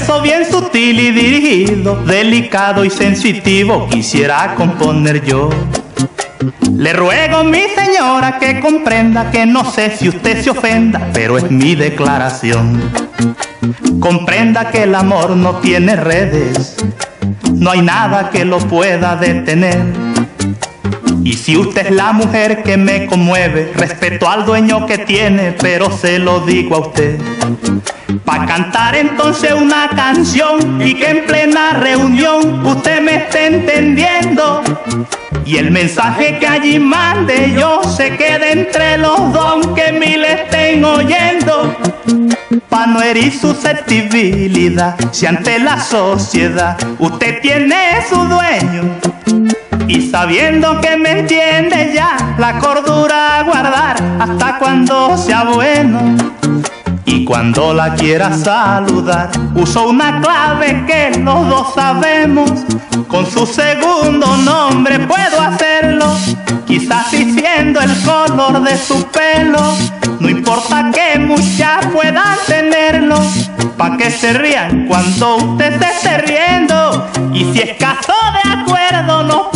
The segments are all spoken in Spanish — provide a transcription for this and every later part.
Verso bien sutil y dirigido, delicado y sensitivo quisiera componer yo. Le ruego, mi señora, que comprenda que no sé si usted se ofenda, pero es mi declaración. Comprenda que el amor no tiene redes, no hay nada que lo pueda detener. Y si usted es la mujer que me conmueve, respeto al dueño que tiene, pero se lo digo a usted. Cantar entonces una canción y que en plena reunión usted me esté entendiendo. Y el mensaje que allí mande yo se quede entre los dos que mil estén oyendo. Pa' no herir susceptibilidad, si ante la sociedad usted tiene su dueño. Y sabiendo que me entiende ya, la cordura a guardar hasta cuando sea bueno. Y cuando la quiera saludar, uso una clave que los dos sabemos. Con su segundo nombre puedo hacerlo, quizás diciendo el color de su pelo. No importa que muchas puedan tenerlo, pa' que se rían cuando usted se esté riendo. Y si es caso de acuerdo, nos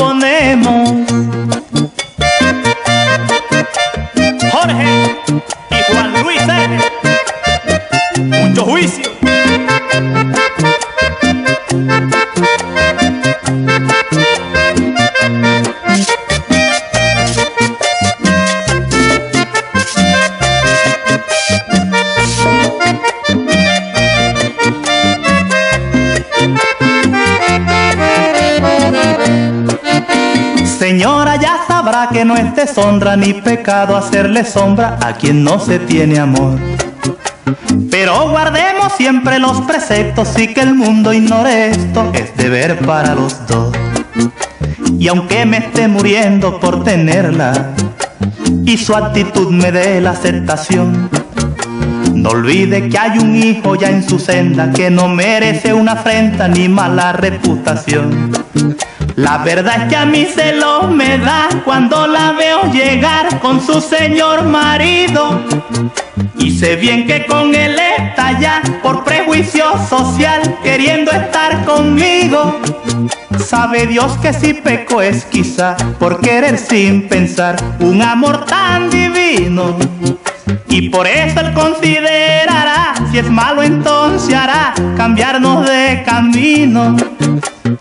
Señora, ya sabrá que no es deshonra ni pecado hacerle sombra a quien no se tiene amor. Pero guardemos siempre los preceptos y que el mundo ignore esto, es deber para los dos. Y aunque me esté muriendo por tenerla y su actitud me dé la aceptación, no olvide que hay un hijo ya en su senda que no merece una afrenta ni mala reputación. La verdad es que a mí se lo me da con su señor marido. Y sé bien que con él está ya por prejuicio social queriendo estar conmigo. Sabe Dios que si peco es quizá por querer sin pensar un amor tan divino. Y por eso él considerará, si es malo entonces hará cambiarnos de camino.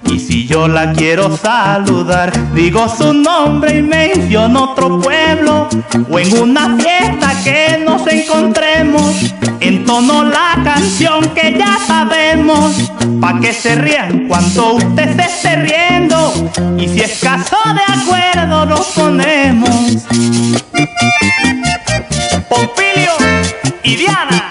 Y si yo la quiero saludar, digo su nombre y menciono otro pueblo. O en una fiesta que nos encontremos, entono la canción que ya sabemos. Pa' que se rían cuando usted se esté riendo. Y si es caso de acuerdo, nos ponemos. Pompilio y Diana.